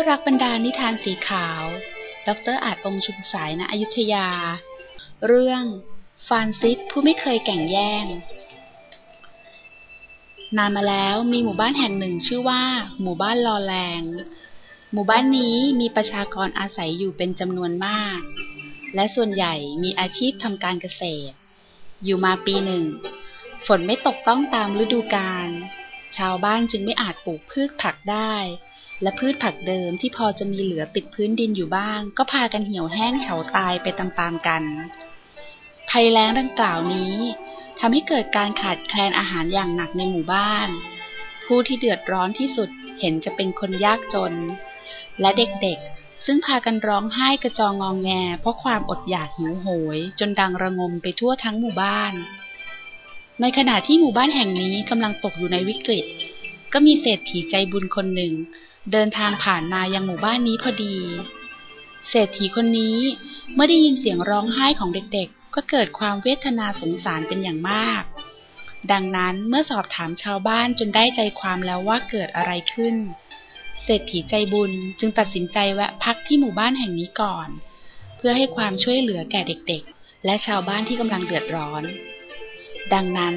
ด้วยรักบรรดานิทานสีขาว ดรอาจองชุมสายณอยุธยา เรื่องฟานซิสผู้ไม่เคยแก่งแย่ง นานมาแล้วมีหมู่บ้านแห่งหนึ่งชื่อว่า หมู่บ้านลอแรง หมู่บ้านนี้มีประชากรอาศัยอยู่เป็นจำนวนมาก และส่วนใหญ่มีอาชีพทำการเกษตร อยู่มาปีหนึ่ง ฝนไม่ตกต้องตามฤดูกาล ชาวบ้านจึงไม่อาจปลูกพืชผักได้ และพืชผักเดิมที่พอจะมีเหลือติดพื้นดินอยู่บ้าง ก็พากันเหี่ยวแห้งเฉาตายไปตามๆกัน ภัยแล้งดังกล่าวนี้ทำให้เกิดการขาดแคลนอาหารอย่างหนักในหมู่บ้าน ผู้ที่เดือดร้อนที่สุดเห็นจะเป็นคนยากจน และเด็กๆ ซึ่งพากันร้องไห้กระจองงองแง เพราะความอดอยากหิวโหย จนดังระงมไปทั่วทั้งหมู่บ้าน ในขณะที่หมู่บ้านแห่งนี้กำลังตกอยู่ในวิกฤต ก็มีเศรษฐีใจบุญคนหนึ่ง เดินทางผ่านมายังหมู่บ้านนี้พอดี เศรษฐีคนนี้เมื่อได้ยินเสียงร้องไห้ของเด็กๆ ก็เกิดความเวทนาสงสารเป็นอย่างมาก ดังนั้นเมื่อสอบถามชาวบ้านจนได้ใจความแล้วว่าเกิดอะไรขึ้น เศรษฐีใจบุญจึงตัดสินใจแวะพักที่หมู่บ้านแห่งนี้ก่อน เพื่อให้ความช่วยเหลือแก่เด็กๆ และชาวบ้านที่กำลังเดือดร้อน ดังนั้น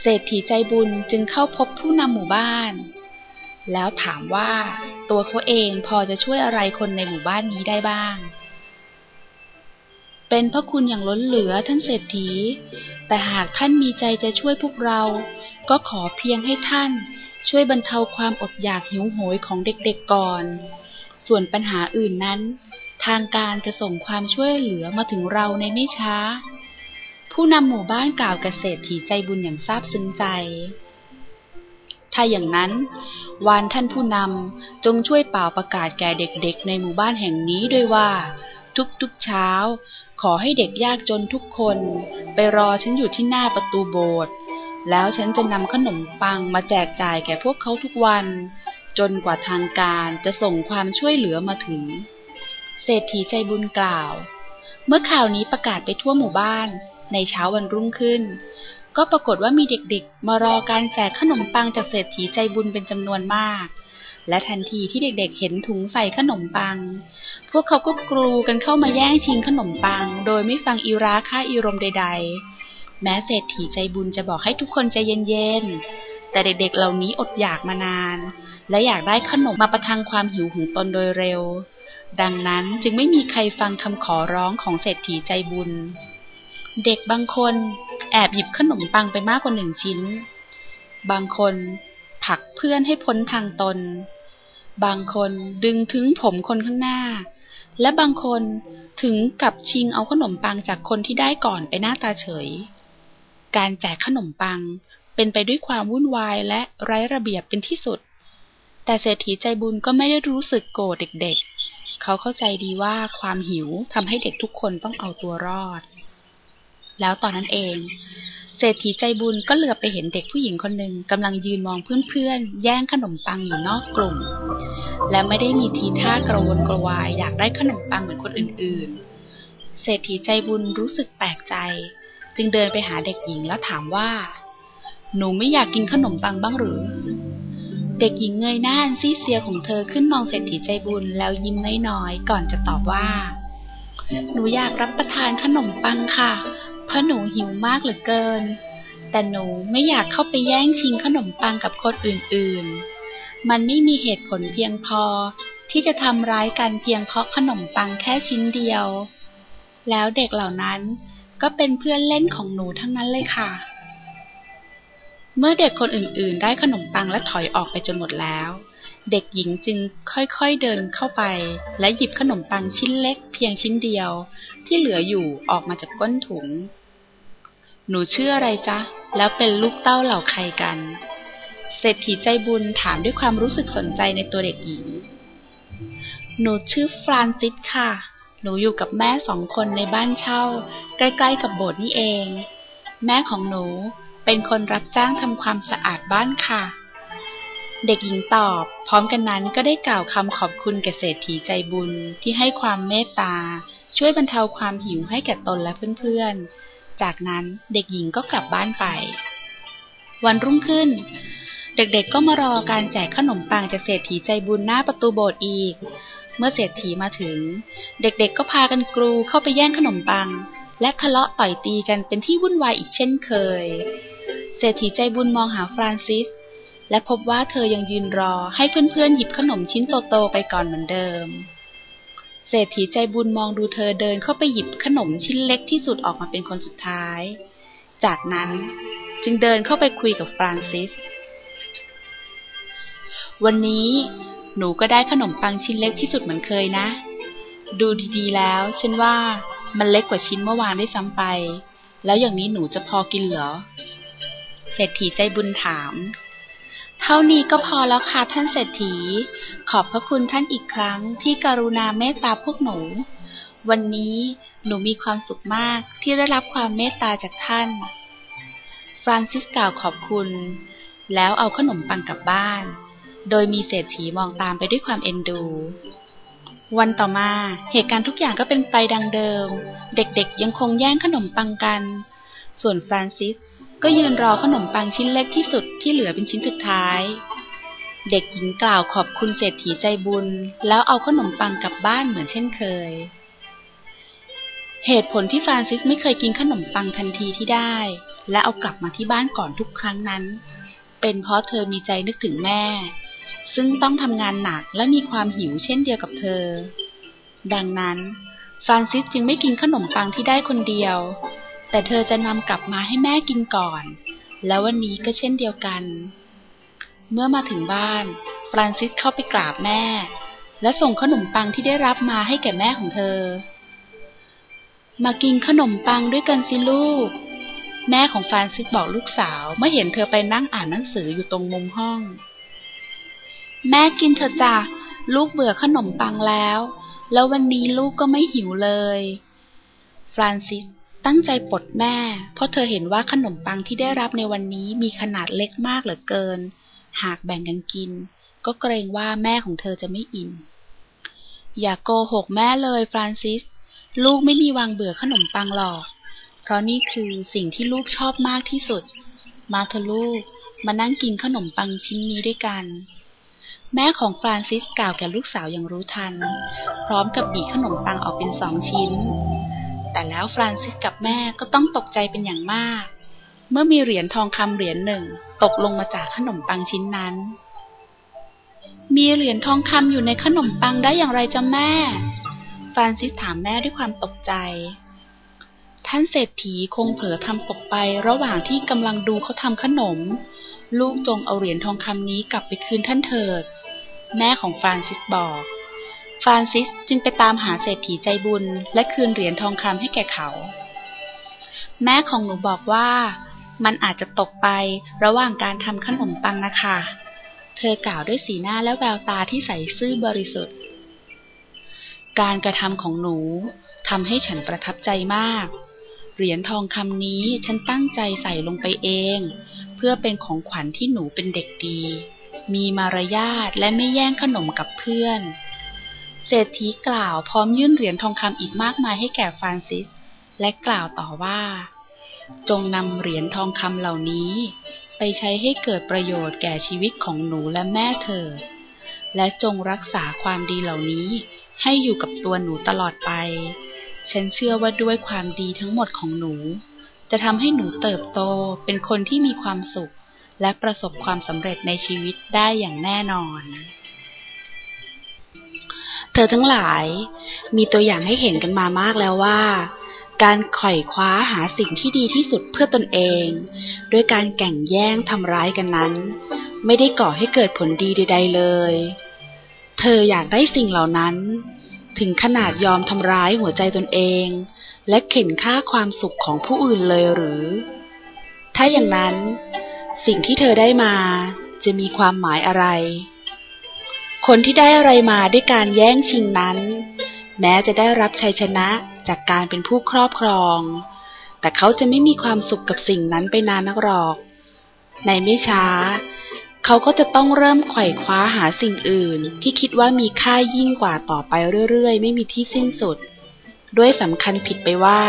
เศรษฐีใจบุญจึงเข้าพบผู้นำหมู่บ้าน แล้วถามว่าตัวเขาเองพอจะช่วยอะไรคนในหมู่บ้านนี้ได้บ้าง เป็นพระคุณอย่างล้นเหลือท่านเศรษฐี แต่หากท่านมีใจจะช่วยพวกเรา ก็ขอเพียงให้ท่านช่วยบรรเทาความอดอยากหิวโหยของเด็กๆก่อน ส่วนปัญหาอื่นนั้น ทางการจะส่งความช่วยเหลือมาถึงเราในไม่ช้า ผู้นำหมู่บ้านกล่าวกับเศรษฐีใจบุญอย่างซาบซึ้งใจ ถ้าอย่างนั้น วานท่านผู้นำจงช่วยเป่าประกาศแก่เด็กๆ ในหมู่บ้านแห่งนี้ด้วยว่า ทุกๆเช้า ขอให้เด็กยากจนทุกคน ไปรอฉันอยู่ที่หน้าประตูโบสถ์แล้วฉันจะนำขนมปังมาแจกจ่ายแก่พวกเขาทุกวัน จนกว่าทางการจะส่งความช่วยเหลือมาถึง เศรษฐีใจบุญกล่าว เมื่อข่าวนี้ประกาศไปทั่วหมู่บ้านในเช้าวันรุ่งขึ้น ก็ปรากฏว่ามีเด็กๆ มารอการแจกขนมปังจากเศรษฐีใจบุญเป็นจำนวนมาก และทันทีที่เด็กๆ เห็นถุงใส่ขนมปัง พวกเขาก็กรูกันเข้ามาแย่งชิงขนมปัง โดยไม่ฟังอีราค่าอีรมใด ๆ แม้เศรษฐีใจบุญจะบอกให้ทุกคนใจเย็นๆ แต่เด็กๆ เหล่านี้อดอยากมานาน และอยากได้ขนมมาประทังความหิวของตนโดยเร็ว ดังนั้นจึงไม่มีใครฟังคำขอร้องของเศรษฐีใจบุญเด็กบางคน แอบหยิบขนมปังไปมากกว่าหนึ่งชิ้น บางคนผลักเพื่อนให้พ้นทางตน บางคนดึงถึงผมคนข้างหน้า และบางคนถึงกับชิงเอาขนมปังจากคนที่ได้ก่อนไปหน้าตาเฉย การแจกขนมปังเป็นไปด้วยความวุ่นวายและไร้ระเบียบเป็นที่สุด แต่เศรษฐีใจบุญก็ไม่ได้รู้สึกโกรธเด็กๆ เขาเข้าใจดีว่าความหิวทำให้เด็กทุกคนต้องเอาตัวรอด แล้วตอนนั้นเอง เศรษฐีใจบุญก็เหลือบไปเห็นเด็กผู้หญิงคนหนึ่งกำลังยืนมองเพื่อนๆ แย่งขนมปังอยู่นอกกลุ่ม และไม่ได้มีทีท่ากระวนกระวายอยากได้ขนมปังเหมือนคนอื่นๆ เศรษฐีใจบุญรู้สึกแปลกใจ จึงเดินไปหาเด็กหญิงแล้วถามว่า หนูไม่อยากกินขนมปังบ้างหรือเด็กหญิงเงยหน้าซีเซียของเธอขึ้นมองเศรษฐีใจบุญแล้วยิ้มน้อยๆ ก่อนจะตอบว่า หนูอยากรับประทานขนมปังค่ะ เพราะหนูหิวมากเหลือเกิน แต่หนูไม่อยากเข้าไปแย่งชิงขนมปังกับคนอื่นๆ มันไม่มีเหตุผลเพียงพอ ที่จะทำร้ายกันเพียงเพราะขนมปังแค่ชิ้นเดียว แล้วเด็กเหล่านั้นก็เป็นเพื่อนเล่นของหนูทั้งนั้นเลยค่ะ เมื่อเด็กคนอื่นๆ ได้ขนมปังและถอยออกไปจนหมดแล้ว เด็กหญิงจึงค่อยๆเดินเข้าไป และหยิบขนมปังชิ้นเล็กเพียงชิ้นเดียว ที่เหลืออยู่ออกมาจากก้นถุง หนูชื่ออะไรจ๊ะ แล้วเป็นลูกเต้าเหล่าใครกัน เศรษฐีใจบุญถามด้วยความรู้สึกสนใจในตัวเด็กหญิง หนูชื่อฟรานซิสค่ะ หนูอยู่กับแม่สองคนในบ้านเช่า ใกล้ๆกับโบสถ์นี่เอง แม่ของหนูเป็นคนรับจ้างทำความสะอาดบ้านค่ะ เด็กหญิงตอบ พร้อมกันนั้นก็ได้กล่าวคำขอบคุณแก่เศรษฐีใจบุญที่ให้ความเมตตา ช่วยบรรเทาความหิวให้แก่ตนและเพื่อนๆ จากนั้นเด็กหญิงก็กลับบ้านไป วันรุ่งขึ้น เด็กๆก็มารอการแจกขนมปังจากเศรษฐีใจบุญหน้าประตูโบสถ์อีก เมื่อเศรษฐีมาถึง เด็กๆก็พากันกรูเข้าไปแย่งขนมปัง และทะเลาะต่อยตีกันเป็นที่วุ่นวายอีกเช่นเคย เศรษฐีใจบุญมองหาฟรานซิส และพบว่าเธอยังยืนรอให้เพื่อนๆหยิบขนมชิ้นโตๆไปก่อนเหมือนเดิม เศรษฐีใจบุญมองดูเธอเดินเข้าไปหยิบขนมชิ้นเล็กที่สุดออกมาเป็นคนสุดท้าย จากนั้นจึงเดินเข้าไปคุยกับฟรานซิส วันนี้หนูก็ได้ขนมปังชิ้นเล็กที่สุดเหมือนเคยนะ ดูดีๆแล้ว ฉันว่ามันเล็กกว่าชิ้นเมื่อวานได้ซ้ำไป แล้วอย่างนี้หนูจะพอกินเหรอ เศรษฐีใจบุญถาม เท่านี้ก็พอแล้วค่ะท่านเศรษฐี ขอบพระคุณท่านอีกครั้งที่กรุณาเมตตาพวกหนู วันนี้หนูมีความสุขมากที่ได้รับความเมตตาจากท่าน ฟรานซิสกล่าวขอบคุณ แล้วเอาขนมปังกลับบ้าน โดยมีเศรษฐีมองตามไปด้วยความเอ็นดู วันต่อมาเหตุการณ์ทุกอย่างก็เป็นไปดังเดิม เด็กๆยังคงแย่งขนมปังกัน ส่วนฟรานซิส ก็ยืนรอขนมปังชิ้นเล็กที่สุดที่เหลือเป็นชิ้นสุดท้าย เด็กหญิงกล่าวขอบคุณเศรษฐีใจบุญ แล้วเอาขนมปังกลับบ้านเหมือนเช่นเคย เหตุผลที่ฟรานซิสไม่เคยกินขนมปังทันทีที่ได้ และเอากลับมาที่บ้านก่อนทุกครั้งนั้น เป็นเพราะเธอมีใจนึกถึงแม่ ซึ่งต้องทำงานหนักและมีความหิวเช่นเดียวกับเธอ ดังนั้นฟรานซิสจึงไม่กินขนมปังที่ได้คนเดียว แต่เธอจะนำกลับมาให้แม่กินก่อน แล้ววันนี้ก็เช่นเดียวกัน เมื่อมาถึงบ้าน ฟรานซิสเข้าไปกราบแม่ และส่งขนมปังที่ได้รับมาให้แก่แม่ของเธอ มากินขนมปังด้วยกันสิลูก แม่ของฟรานซิสบอกลูกสาวเมื่อเห็นเธอไปนั่งอ่านหนังสืออยู่ตรงมุมห้อง แม่กินเถอะจ้ะลูกเบื่อขนมปังแล้ว แล้ววันนี้ลูกก็ไม่หิวเลย ฟรานซิส ตั้งใจปลดแม่ เพราะเธอเห็นว่าขนมปังที่ได้รับในวันนี้มีขนาดเล็กมากเหลือเกิน หากแบ่งกันกิน ก็เกรงว่าแม่ของเธอจะไม่อิ่ม อย่าโกหกแม่เลยฟรานซิส ลูกไม่มีวางเบื่อขนมปังหรอก เพราะนี่คือสิ่งที่ลูกชอบมากที่สุด มาเถอะลูก มานั่งกินขนมปังชิ้นนี้ด้วยกันแม่ของฟรานซิสกล่าวแก่ลูกสาวอย่างรู้ทัน พร้อมกับบีขนมปังออกเป็นสองชิ้น แต่แล้วฟรานซิสกับแม่ก็ต้องตกใจเป็นอย่างมาก เมื่อมีเหรียญทองคำเหรียญหนึ่ง ตกลงมาจากขนมปังชิ้นนั้น มีเหรียญทองคำอยู่ในขนมปังได้อย่างไรจ๊ะแม่ ฟรานซิสถามแม่ด้วยความตกใจ ท่านเศรษฐีคงเผลอทำตกไประหว่างที่กำลังดูเขาทำขนม ลูกจงเอาเหรียญทองคำนี้กลับไปคืนท่านเถิด แม่ของฟรานซิสบอก ฟรานซิสจึงไปตามหาเศรษฐีใจบุญ และคืนเหรียญทองคำให้แก่เขา แม่ของหนูบอกว่า มันอาจจะตกไประหว่างการทำขนมปังนะคะ เธอกล่าวด้วยสีหน้าและแววตาที่ใสซื่อบริสุทธิ์ การกระทำของหนูทำให้ฉันประทับใจมาก เหรียญทองคำนี้ฉันตั้งใจใส่ลงไปเอง เพื่อเป็นของขวัญที่หนูเป็นเด็กดี มีมารยาทและไม่แย่งขนมกับเพื่อน เศรษฐีกล่าวพร้อมยื่นเหรียญทองคำอีกมากมายให้แก่ฟรานซิส และกล่าวต่อว่า จงนำเหรียญทองคำเหล่านี้ ไปใช้ให้เกิดประโยชน์แก่ชีวิตของหนูและแม่เธอ และจงรักษาความดีเหล่านี้ ให้อยู่กับตัวหนูตลอดไป ฉันเชื่อว่าด้วยความดีทั้งหมดของหนู จะทำให้หนูเติบโตเป็นคนที่มีความสุข และประสบความสำเร็จในชีวิตได้อย่างแน่นอน ธอทั้งหลาย มีตัวอย่างให้เห็นกันมามากแล้วว่า การไขว่คว้าหาสิ่งที่ดีที่สุดเพื่อตนเอง ด้วยการแก่งแย่งทำร้ายกันนั้น ไม่ได้ก่อให้เกิดผลดีใด ๆเลย เธออยากได้สิ่งเหล่านั้น ถึงขนาดยอมทำร้ายหัวใจตนเอง และเข็นฆ่าความสุขของผู้อื่นเลยหรือ ถ้าอย่างนั้น สิ่งที่เธอได้มาจะมีความหมายอะไร คนที่ได้อะไรมาด้วยการแย่งชิงนั้น แม้จะได้รับชัยชนะจากการเป็นผู้ครอบครอง แต่เขาจะไม่มีความสุขกับสิ่งนั้นไปนานนักหรอก ในไม่ช้า เขาก็จะต้องเริ่มไขว่คว้าหาสิ่งอื่น ที่คิดว่ามีค่ายิ่งกว่าต่อไปเรื่อยๆ ไม่มีที่สิ้นสุด ด้วยสำคัญผิดไปว่า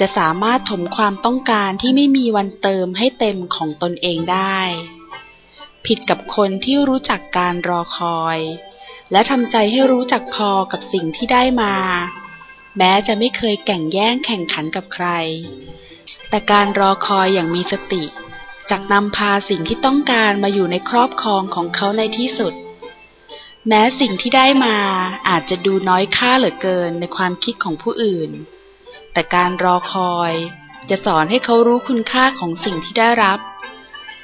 จะสามารถถมความต้องการที่ไม่มีวันเติมให้เต็มของตนเองได้ ผิดกับคนที่รู้จักการรอคอย และทำใจให้รู้จักพอกับสิ่งที่ได้มา แม้จะไม่เคยแก่งแย่งแข่งขันกับใคร แต่การรอคอยอย่างมีสติจากนำพาสิ่งที่ต้องการมาอยู่ในครอบครองของเขาในที่สุด แม้สิ่งที่ได้มาอาจจะดูน้อยค่าเหลือเกินในความคิดของผู้อื่น แต่การรอคอยจะสอนให้เขารู้คุณค่าของสิ่งที่ได้รับ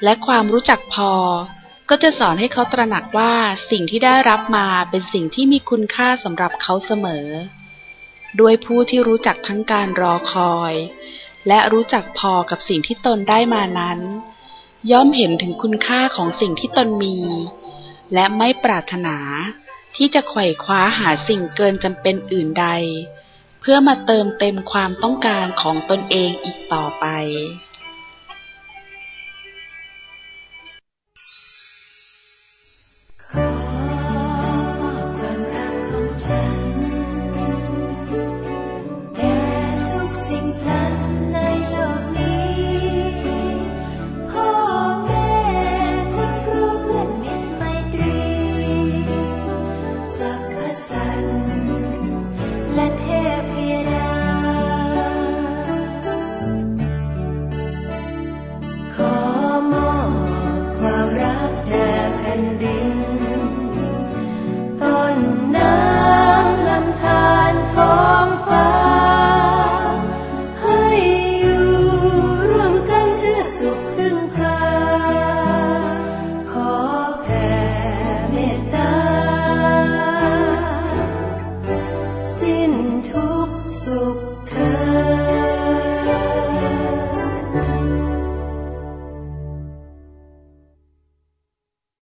และความรู้จักพอ ก็จะสอนให้เขาตระหนักว่าสิ่งที่ได้รับมาเป็นสิ่งที่มีคุณค่าสำหรับเขาเสมอ ด้วยผู้ที่รู้จักทั้งการรอคอย และรู้จักพอกับสิ่งที่ตนได้มานั้น ย่อมเห็นถึงคุณค่าของสิ่งที่ตนมี และไม่ปรารถนาที่จะไขว่คว้าหาสิ่งเกินจำเป็นอื่นใด เพื่อมาเติมเต็มความต้องการของตนเองอีกต่อไป ท้องฟ้า